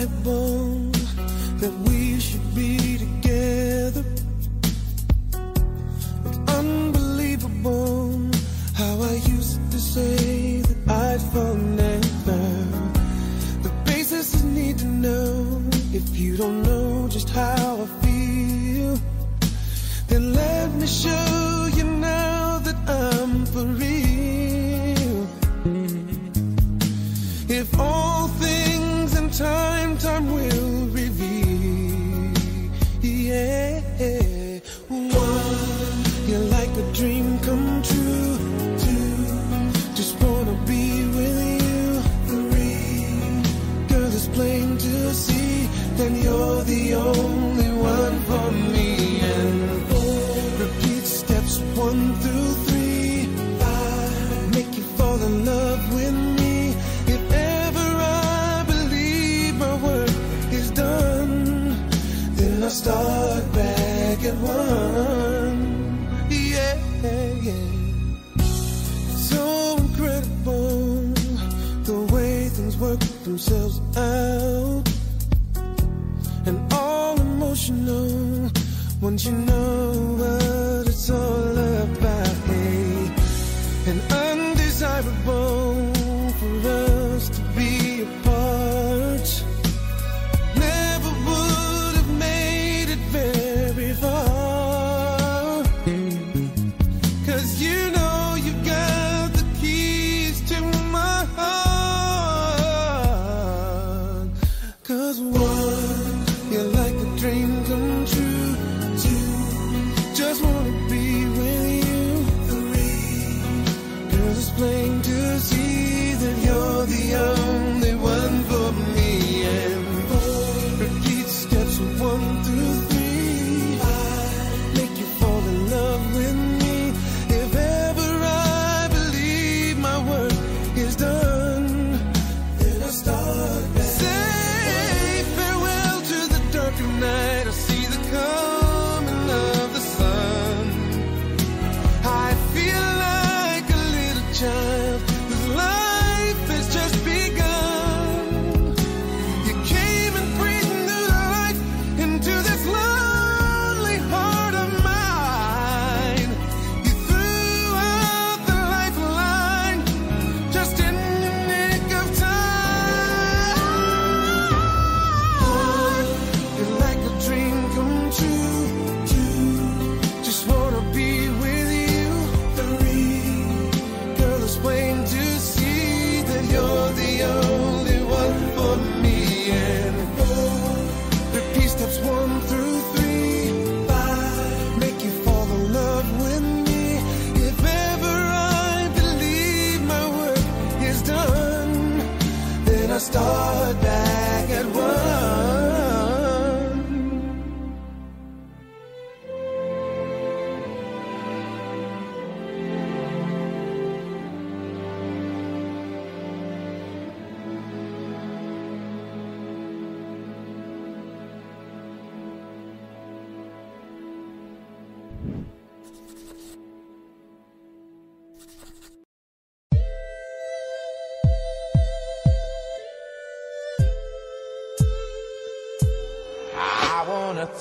undesirable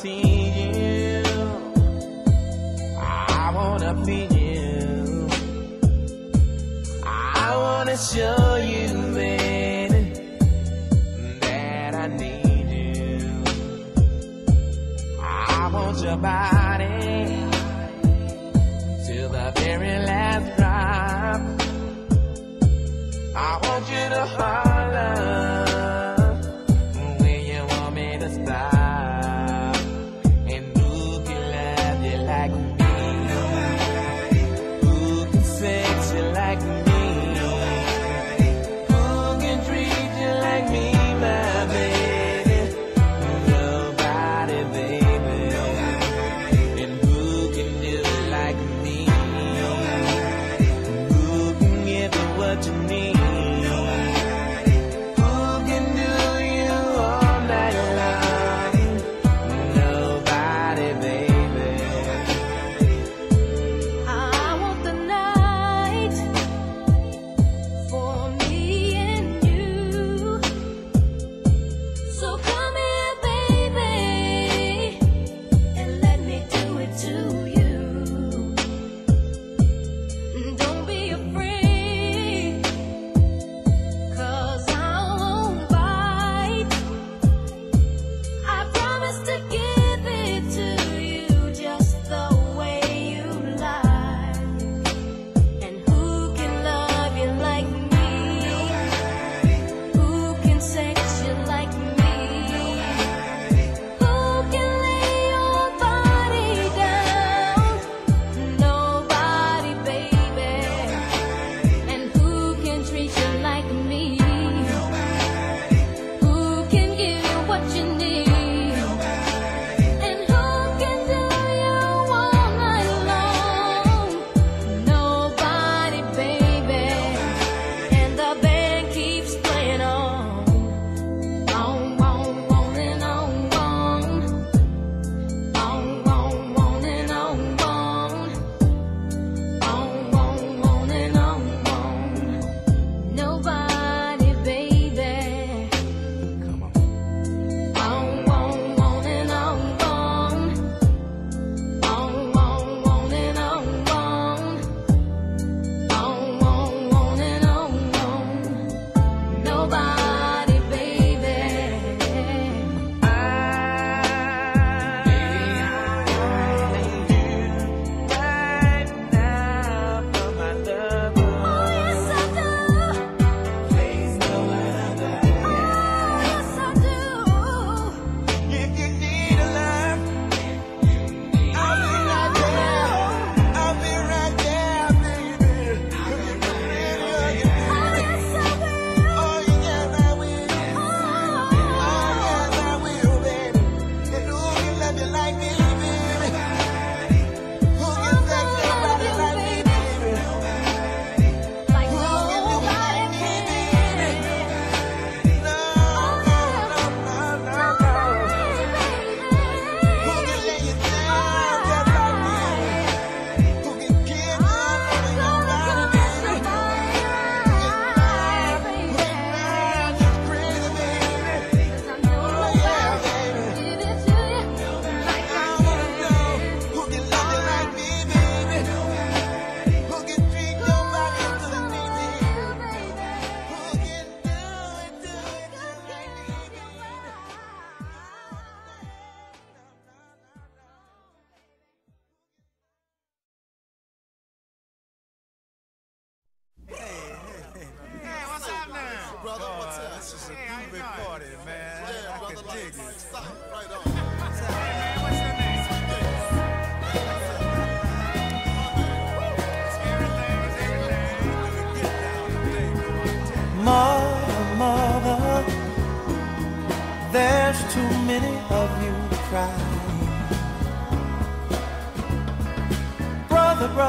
wanna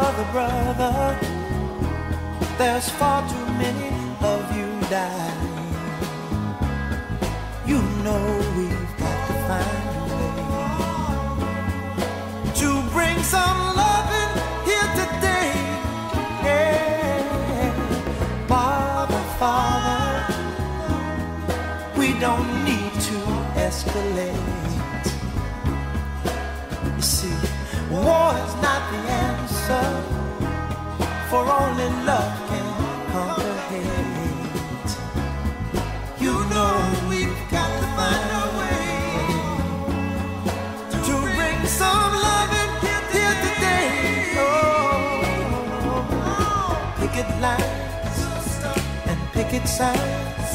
brother, brother, there's far too many of you dying. You know we've got to find a way to bring some loving here today. Yeah. Father, Father, we don't need to escalate. You see, war is not the end answer, for only love can conquer hate. You know we've got to find a way to bring some love and get here today. Oh, pick picket lines and picket signs.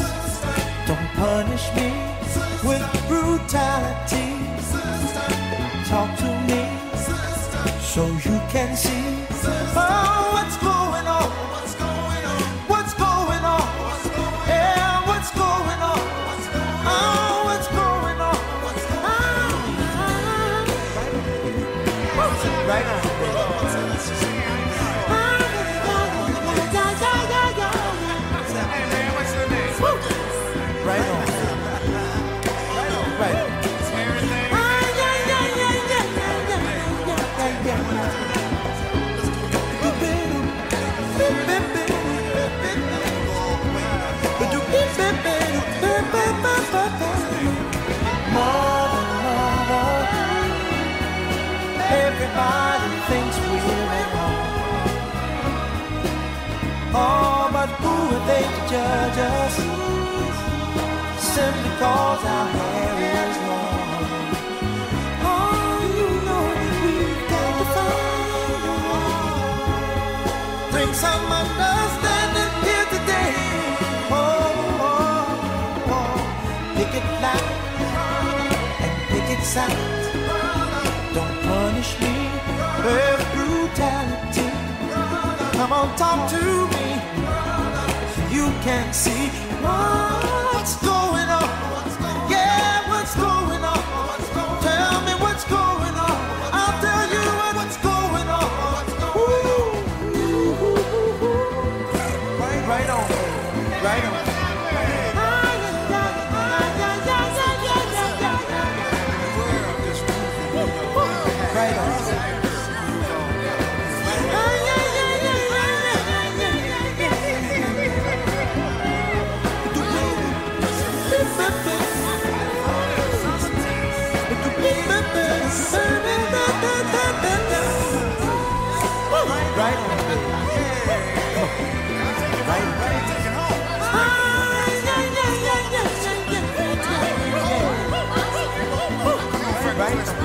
Don't punish me with brutality. so you can see. Oh, but who are they to judge us? Simply cause our hair is long. Oh, you know we've got to find a way. Bring some understanding here today. Oh, oh, oh. Pick it black and pick it sound. won't talk to me. You can't see what's going on. My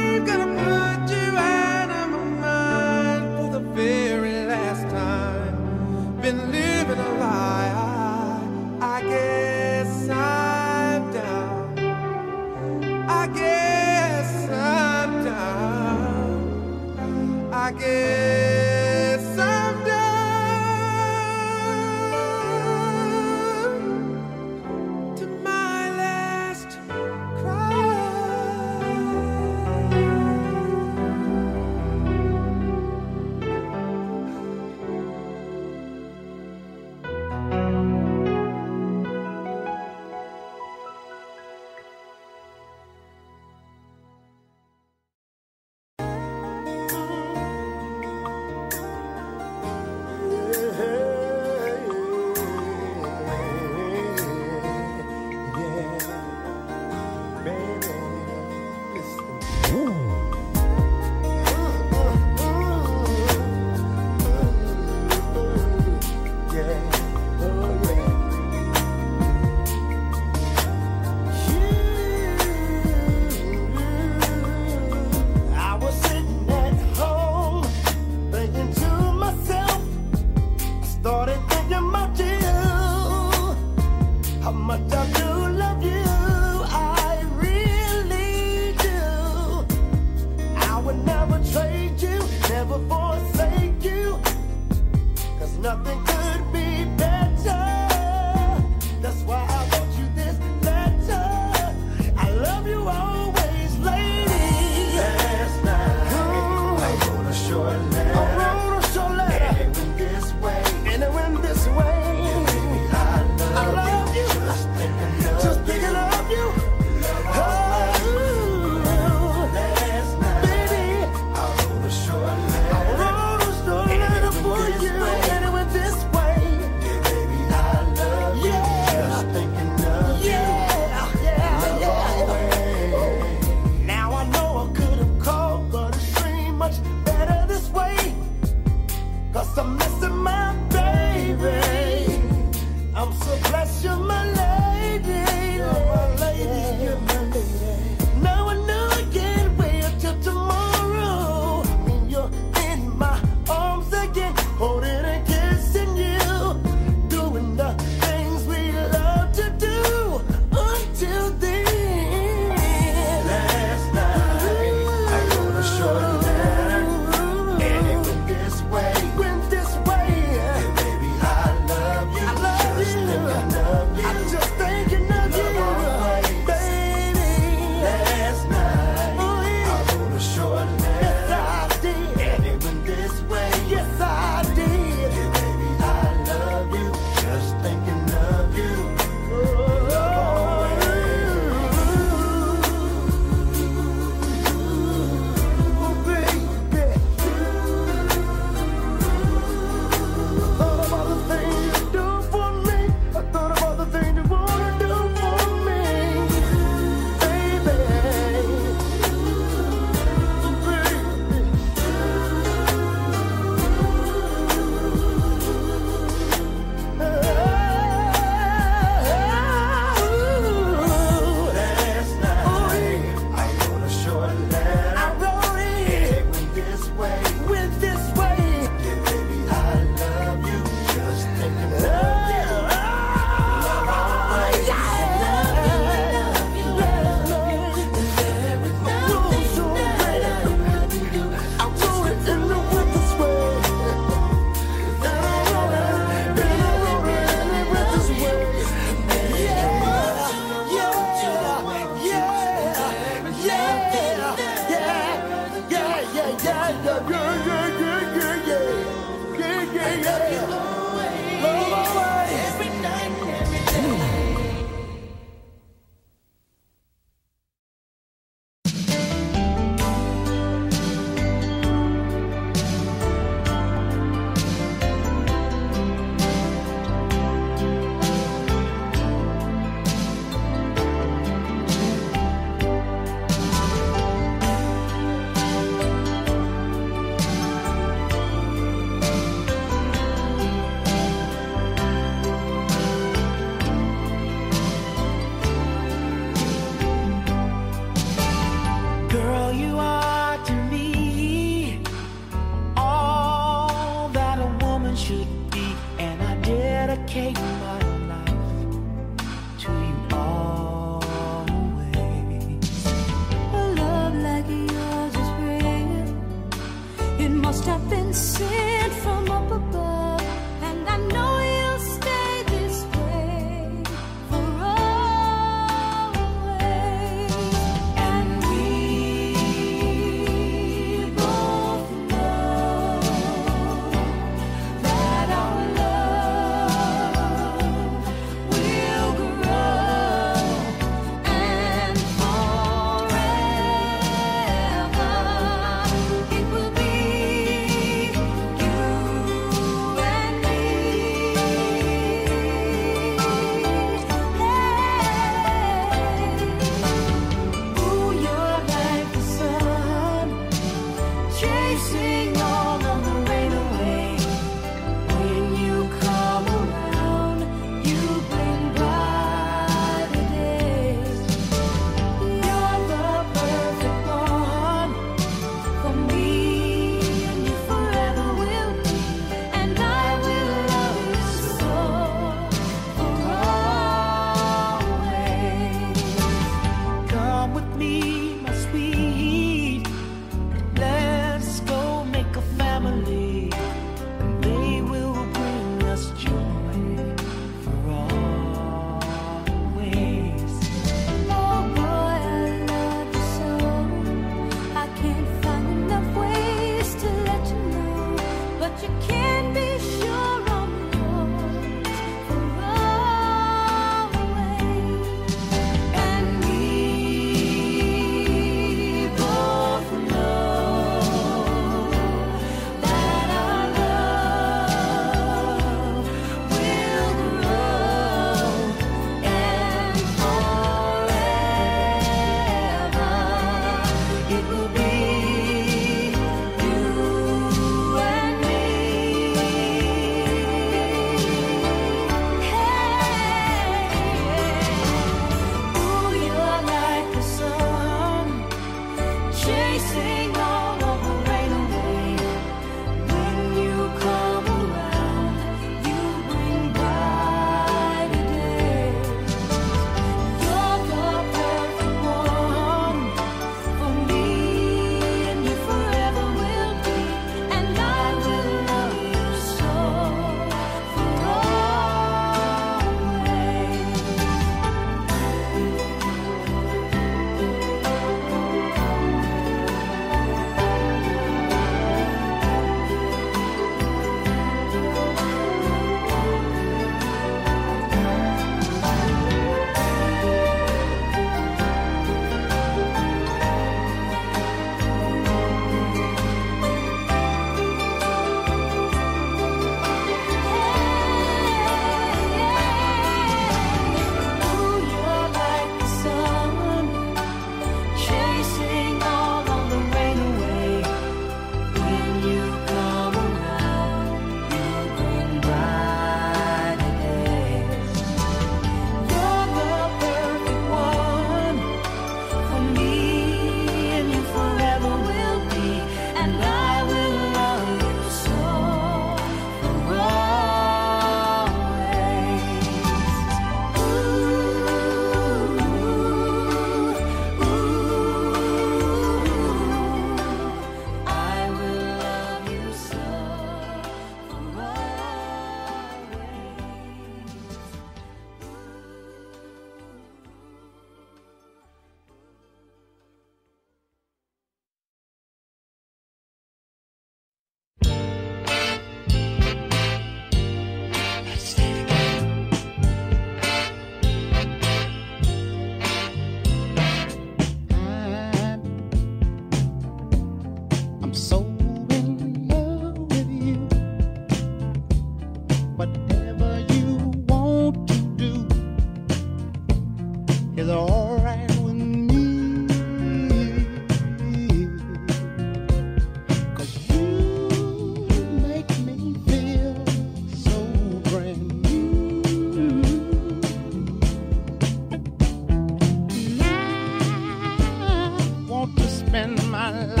la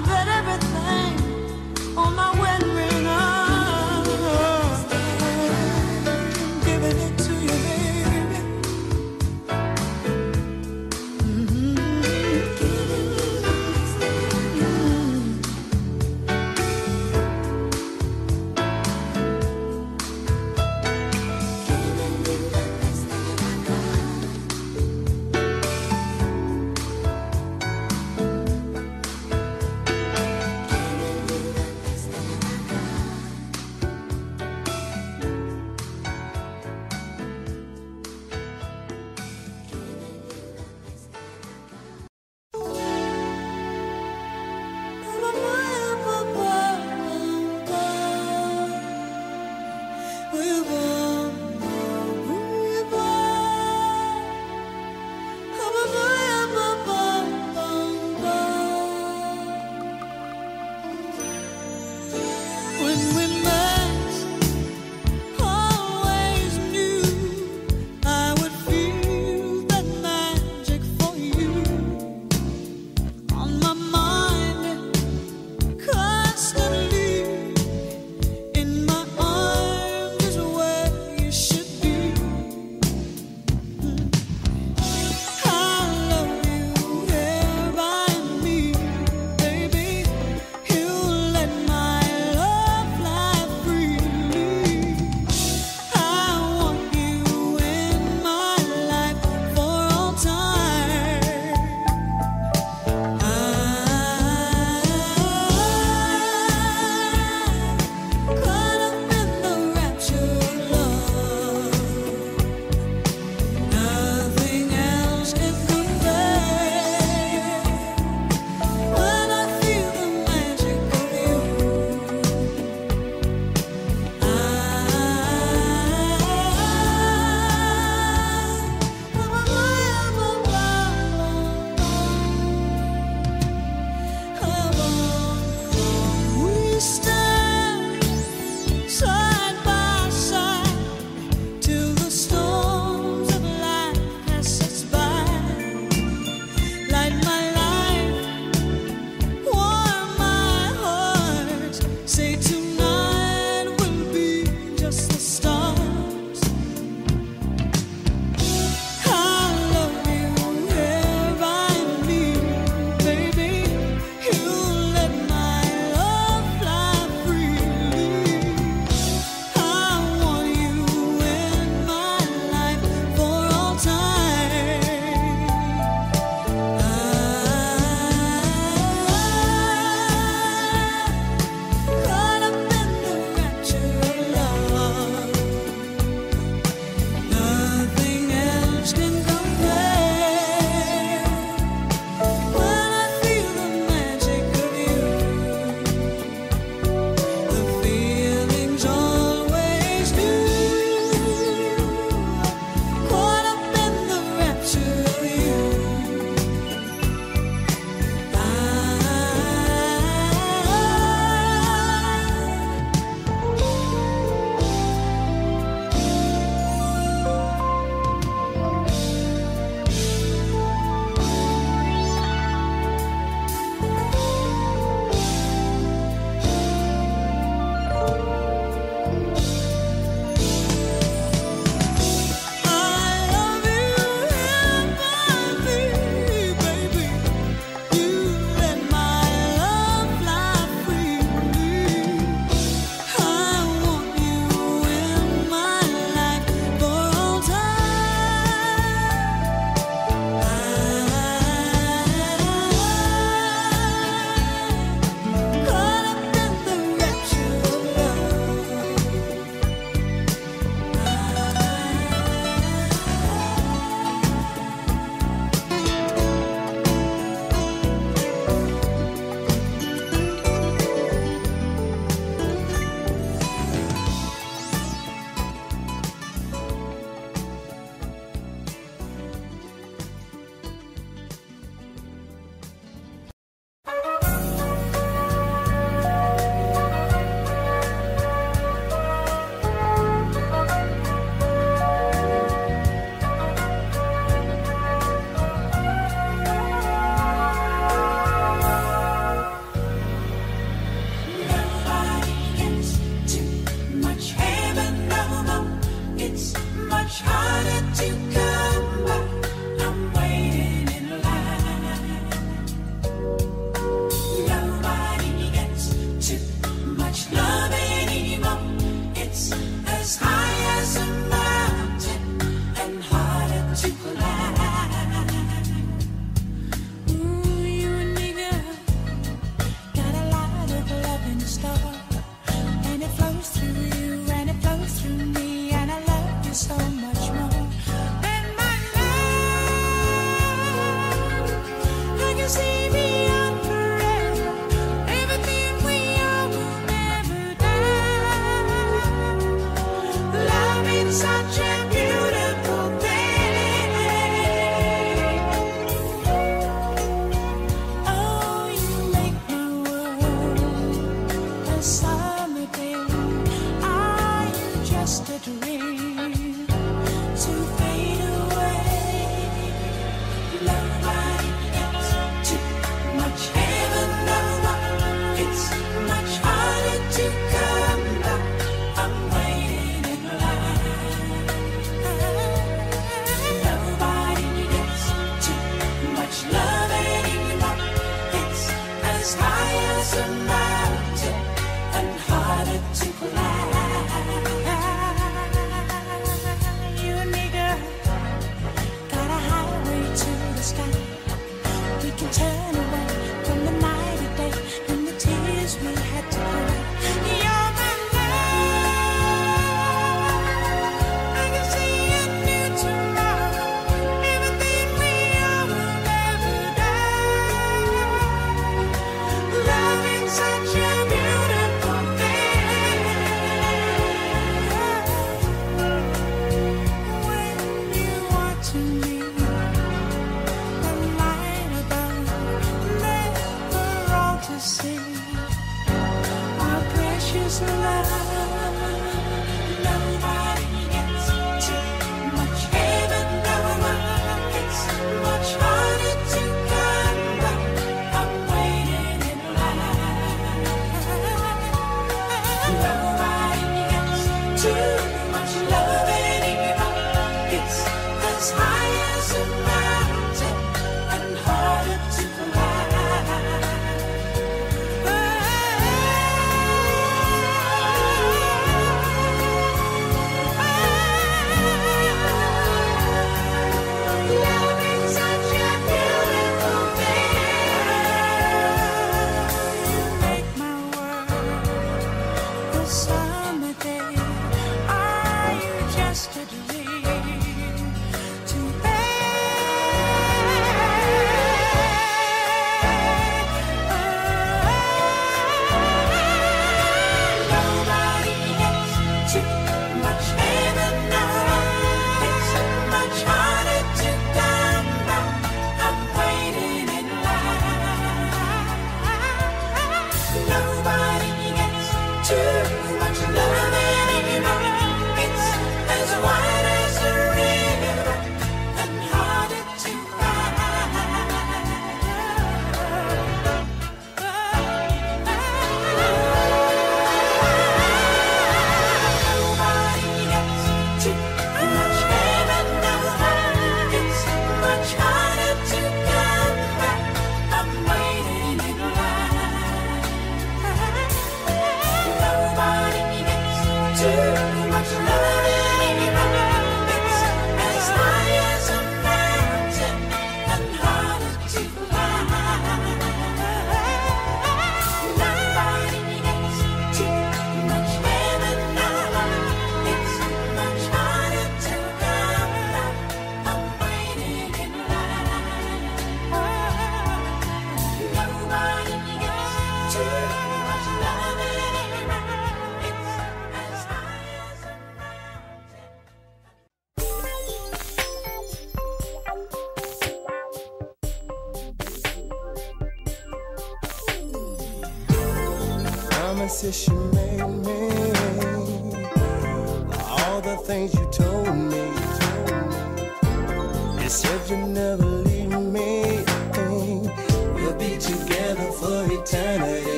I bet everything on my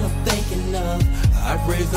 all I'm thinking of. I praise